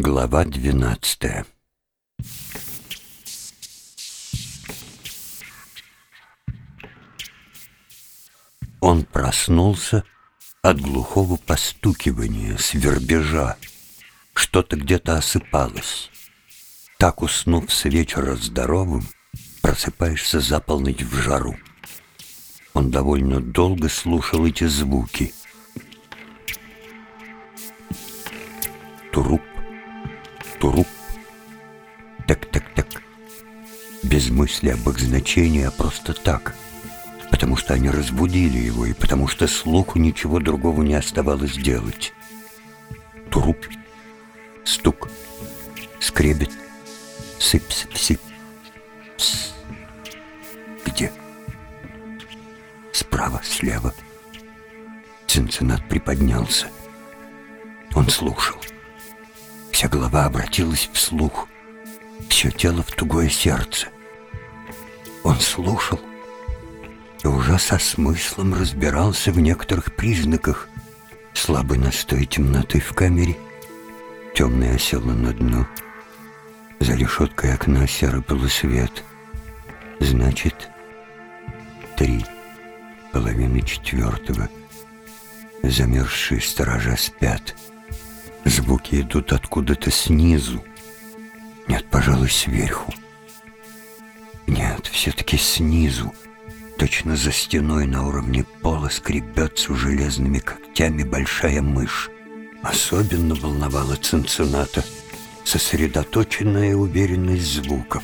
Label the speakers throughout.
Speaker 1: Глава двенадцатая Он проснулся от глухого постукивания, свербежа. Что-то где-то осыпалось. Так, уснув с вечера здоровым, просыпаешься за полночь в жару. Он довольно долго слушал эти звуки. Без мысли об их значении, а просто так. Потому что они разбудили его, и потому что слуху ничего другого не оставалось делать. Туруп, стук, скребет, сыпь-сыпь-сыпь. Где? Справа, слева. Цинциннат приподнялся. Он слушал. Вся голова обратилась вслух. Все тело в тугое сердце. Он слушал и уже со смыслом разбирался в некоторых признаках. Слабый настой темноты в камере, темное осело на дно. За решеткой окна серый полусвет. Значит, три половины четвертого. Замерзшие сторожа спят. Звуки идут откуда-то снизу. Нет, пожалуй, сверху. Все-таки снизу. Точно за стеной на уровне пола скребется железными когтями большая мышь. Особенно волновала Цинцината сосредоточенная уверенность звуков.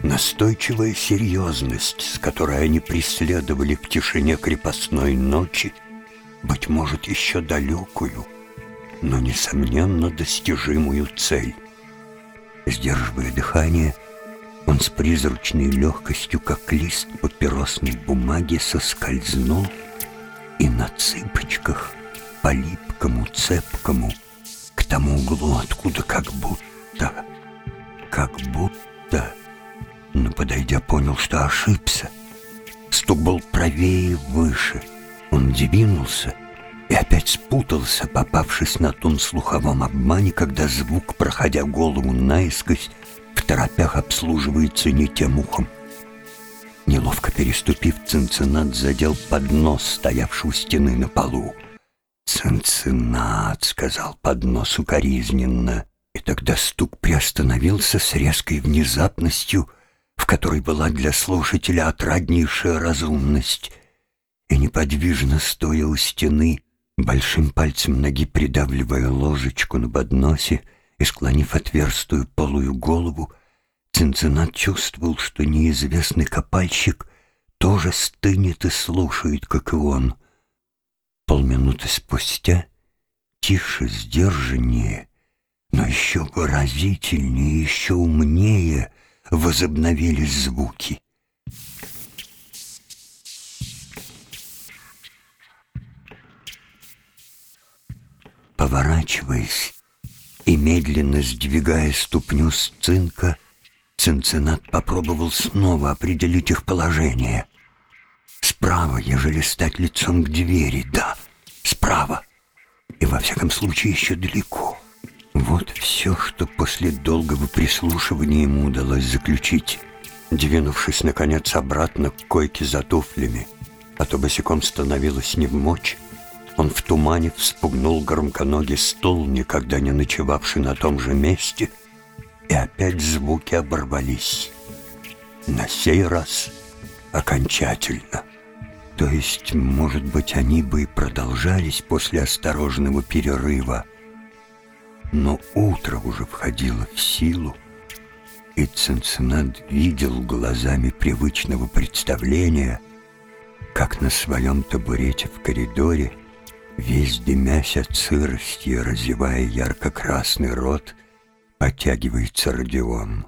Speaker 1: Настойчивая серьезность, с которой они преследовали в тишине крепостной ночи, быть может, еще далекую, но, несомненно, достижимую цель. Сдерживая дыхание, он с призрачной легкостью, как лист папиросной бумаги, соскользнул и на цыпочках по липкому, цепкому, к тому углу, откуда как будто, как будто но, подойдя, понял, что ошибся. Стук был правее и выше. Он двинулся и опять спутался, попавшись на том слуховом обмане, когда звук, проходя голову наискось, в торопях обслуживается не тем ухом. Неловко переступив, Цинциннат задел поднос, стоявший у стены на полу. «Цинциннат», — сказал поднос укоризненно, и тогда стук приостановился с резкой внезапностью — в которой была для слушателя отраднейшая разумность, и неподвижно стоя у стены, большим пальцем ноги придавливая ложечку на подносе и склонив отверстую полую голову, Цинциннат чувствовал, что неизвестный копальщик тоже стынет и слушает, как и он. Полминуты спустя, тише, сдержаннее, но еще выразительнее, еще умнее — возобновились звуки. Поворачиваясь и медленно сдвигая ступню с цинка, Цинцинат попробовал снова определить их положение. Справа, ежели стать лицом к двери, да, справа. И во всяком случае еще далеко. Вот все, что после долгого прислушивания ему удалось заключить. Двинувшись, наконец, обратно к койке за туфлями, а то босиком становилось не в мочь, он в тумане вспугнул громконогий стул, никогда не ночевавший на том же месте, и опять звуки оборвались. На сей раз окончательно. То есть, может быть, они бы и продолжались после осторожного перерыва, но утро уже входило в силу, и Цинциннат видел глазами привычного представления, как на своем табурете в коридоре, весь дымясь от сырости разевая ярко-красный рот, подтягивается Родион.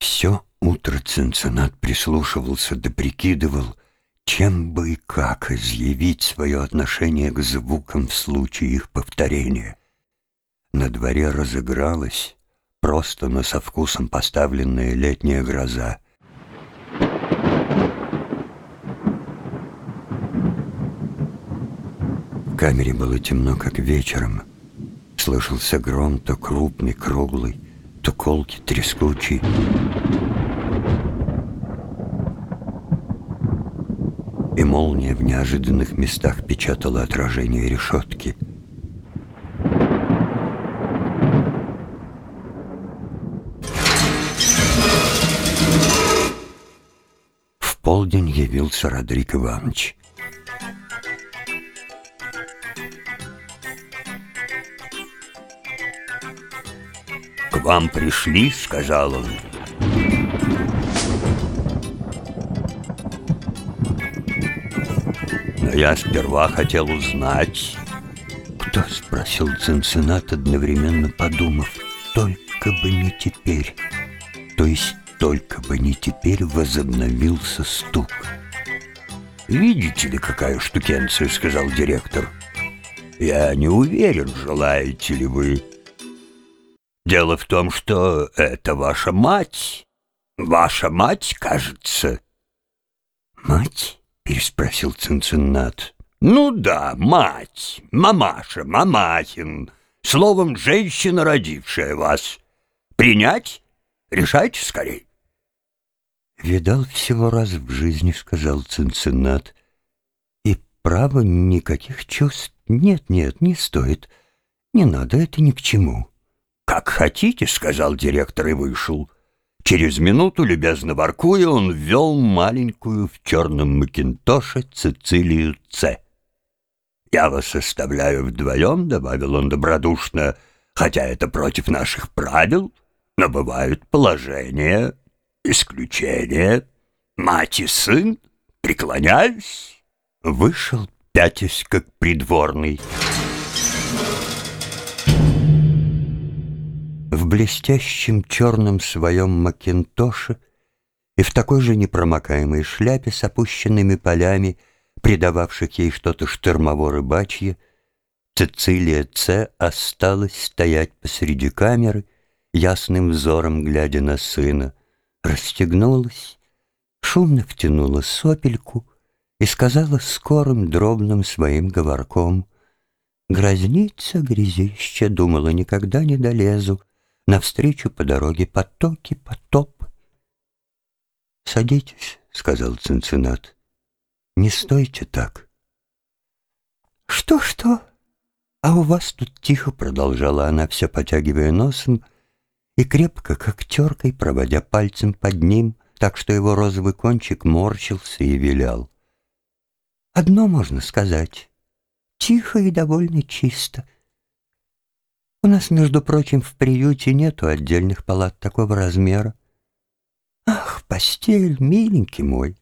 Speaker 1: Все утро Цинциннат прислушивался да прикидывал, чем бы и как изъявить свое отношение к звукам в случае их повторения. На дворе разыгралась просто, но со вкусом поставленная летняя гроза. В камере было темно, как вечером. Слышался гром то крупный, круглый, то колкий, трескучий. И молния в неожиданных местах печатала отражение решетки. В полдень явился Родрик Иванович. «К вам пришли», — сказал он. «Но я сперва хотел узнать...» «Кто?» — спросил Цинциннат, одновременно подумав. «Только бы не теперь». То есть только бы не теперь возобновился стук. «Видите ли, какая штукенция?» — сказал директор. «Я не уверен, желаете ли вы...» Дело в том, что это ваша мать. Ваша мать, кажется. Мать? переспросил Цинциннат. Ну да, мать, мамаша, мамахин. Словом, женщина, родившая вас. Принять? Решайте скорей. «Видал всего раз в жизни», — сказал Цинциннат. «И право никаких чувств нет, нет, не стоит. Не надо, это ни к чему». «Как хотите», — сказал директор и вышел. Через минуту, любезно воркуя, он ввел маленькую в черном макинтоше Цицилию Ц. «Я вас оставляю вдвоем», — добавил он добродушно, «хотя это против наших правил, но бывают положения, исключения. Мать и сын, преклоняюсь». Вышел, пятясь, как придворный. В блестящем черном своем макинтоше и в такой же непромокаемой шляпе с опущенными полями, придававших ей что-то штормово-рыбачье, Цицилия Ц. осталась стоять посреди камеры, ясным взором глядя на сына, расстегнулась, шумно втянула сопельку и сказала скорым дробным своим говорком — Грозница грязище, думала, никогда не долезу, Навстречу по дороге потоки, потоп. «Садитесь», — сказал Цинциннат. «Не стойте так». «Что-что? А у вас тут тихо», — продолжала она, все потягивая носом, и крепко, как теркой, проводя пальцем под ним, так что его розовый кончик морщился и вилял. «Одно можно сказать. Тихо и довольно чисто». У нас, между прочим, в приюте нету отдельных палат такого размера. Ах, постель, миленький мой.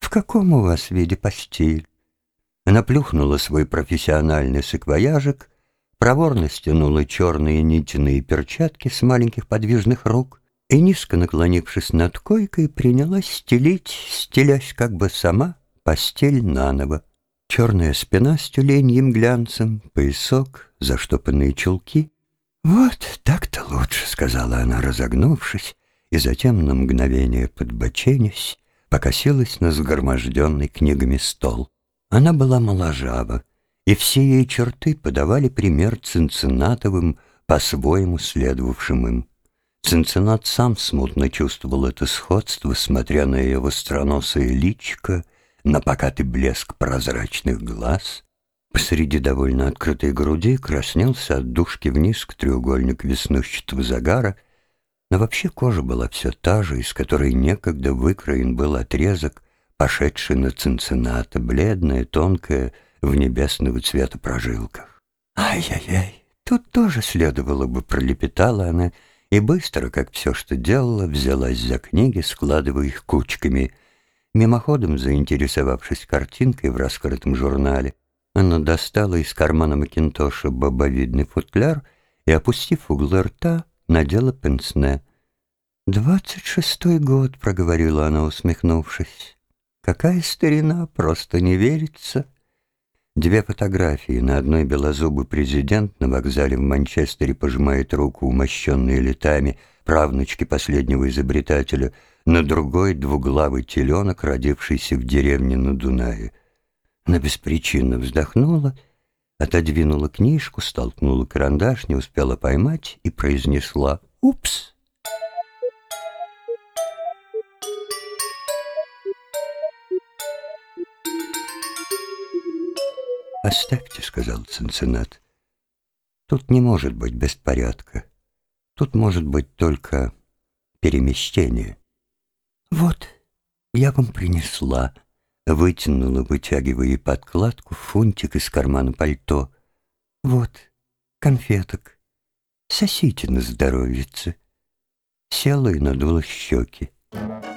Speaker 1: В каком у вас виде постель? Она плюхнула свой профессиональный саквояжик, проворно стянула черные нитяные перчатки с маленьких подвижных рук и, низко наклонившись над койкой, принялась стелить, стелясь как бы сама, постель наново. Черная спина с тюленьим глянцем, поясок, заштопанные чулки. «Вот так-то лучше», — сказала она, разогнувшись, и затем на мгновение подбоченясь, покосилась на сгроможденный книгами стол. Она была моложава, и все ее черты подавали пример Цинциннатовым, по-своему следовавшим им. Цинциннат сам смутно чувствовал это сходство, смотря на ее востроносое личико — на покатый блеск прозрачных глаз, посреди довольно открытой груди краснелся от душки вниз к треугольник веснущатого загара, но вообще кожа была все та же, из которой некогда выкроен был отрезок, пошедший на цинцината, бледная, тонкая, в небесного цвета прожилках. «Ай-яй-яй, тут тоже следовало бы», — пролепетала она, и быстро, как все, что делала, взялась за книги, складывая их кучками — Мимоходом заинтересовавшись картинкой в раскрытом журнале, она достала из кармана Макинтоша бобовидный футляр и, опустив углы рта, надела пенсне. «Двадцать шестой год», — проговорила она, усмехнувшись. «Какая старина, просто не верится». Две фотографии. На одной белозубый президент на вокзале в Манчестере пожимает руку, умощенные летами, правнучки последнего изобретателя — на другой двуглавый теленок, родившийся в деревне на Дунае. Она беспричинно вздохнула, отодвинула книжку, столкнула карандаш, не успела поймать и произнесла «Упс!». «Оставьте», — сказал Цинциннат. «Тут не может быть беспорядка. Тут может быть только перемещение». «Вот, я вам принесла», — вытянула, вытягивая подкладку, фунтик из кармана пальто. «Вот, конфеток. Сосите на здоровьице». Села и надула щеки. Лезла,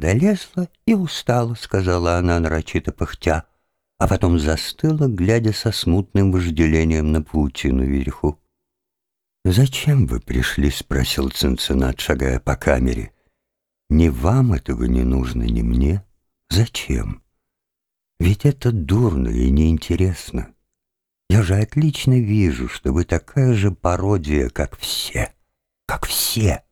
Speaker 1: долезла и устала, сказала она, нарочито пыхтя, а потом застыла, глядя со смутным вожделением на паутину вверху. «Зачем вы пришли?» — спросил Цинциннат, шагая по камере. «Ни вам этого не нужно, ни мне. Зачем? Ведь это дурно и неинтересно. Я же отлично вижу, что вы такая же пародия, как все. Как все!»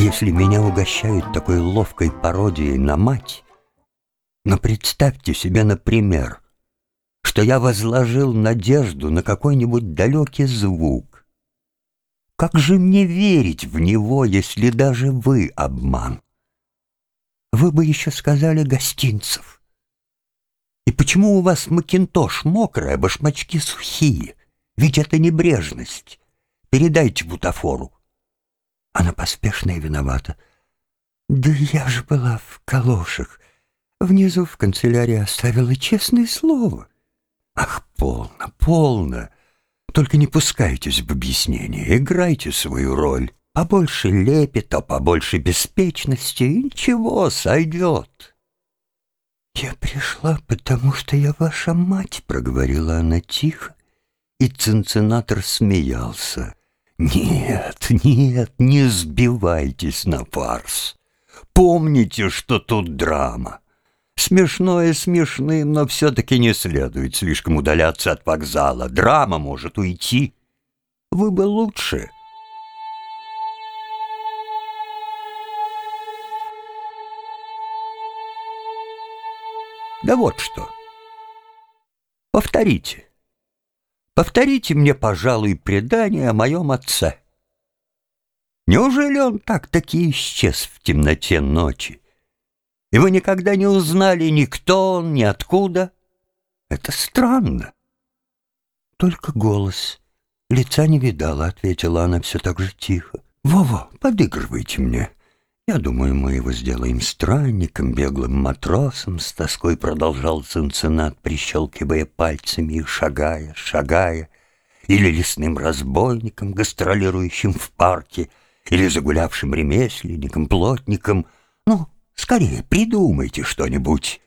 Speaker 1: Если меня угощают такой ловкой пародией на мать, но представьте себе, например, что я возложил надежду на какой-нибудь далекий звук. Как же мне верить в него, если даже вы обман? Вы бы еще сказали гостинцев. И почему у вас макинтош мокрый, а башмачки сухие? Ведь это небрежность. Передайте бутафору. Она поспешно и виновата. «Да я же была в калошах. Внизу в канцелярии оставила честное слово». «Ах, полно, полно. Только не пускайтесь в объяснение, играйте свою роль. Побольше лепета, побольше беспечности, и ничего, сойдет». «Я пришла, потому что я ваша мать», — проговорила она тихо, и цинцинатор смеялся. Нет, нет, не сбивайтесь на фарс. Помните, что тут драма. Смешное смешным, но все-таки не следует слишком удаляться от вокзала. Драма может уйти. Вы бы лучше... Да вот что. Повторите. Повторите мне, пожалуй, предание о моем отце. Неужели он так-таки исчез в темноте ночи? И вы никогда не узнали ни кто он, ни откуда? Это странно. Только голос. Лица не видала, ответила она все так же тихо. Во-во, подыгрывайте мне. Я думаю, мы его сделаем странником, беглым матросом, с тоской продолжал Цинциннат, прищелкивая пальцами и шагая, шагая, или лесным разбойником, гастролирующим в парке, или загулявшим ремесленником, плотником. Ну, скорее, придумайте что-нибудь.